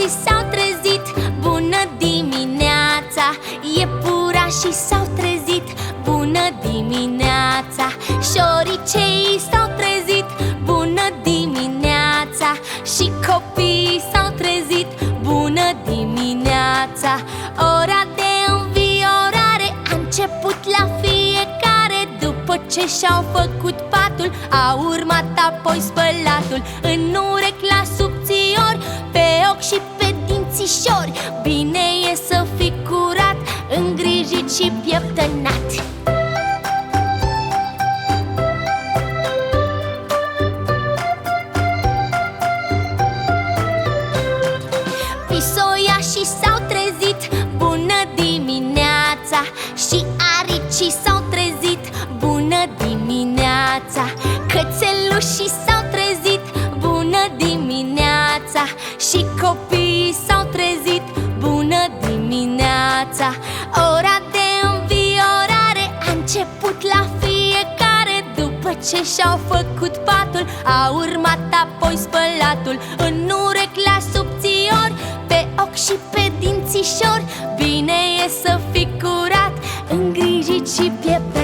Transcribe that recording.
Toții s-au trezit, bună dimineața Iepurașii s-au trezit, bună dimineața Șoriceii s-au trezit, bună dimineața Și copiii s-au trezit, bună dimineața Ora de înviorare a început la fiecare. După ce și-au făcut patul, a urmat apoi spălatul. În pe ochi și pe dințișori. Bine e să fii curat Îngrijit și pieptănat. Pisoiașii s-au trezit Bună dimineața. Și aricii s-au trezit Bună dimineața dimineața Și copiii s-au trezit Bună dimineața. Ora de înviorare a început la fiecare. După ce și-au făcut patul A urmat apoi spălatul. În urec la subțiori Pe ochi și pe dințișori. Bine e să fii curat Îngrijit și piept.